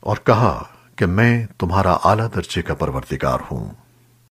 اور کہا کہ میں تمہارا اعلیٰ درجے کا پروردگار ہوں۔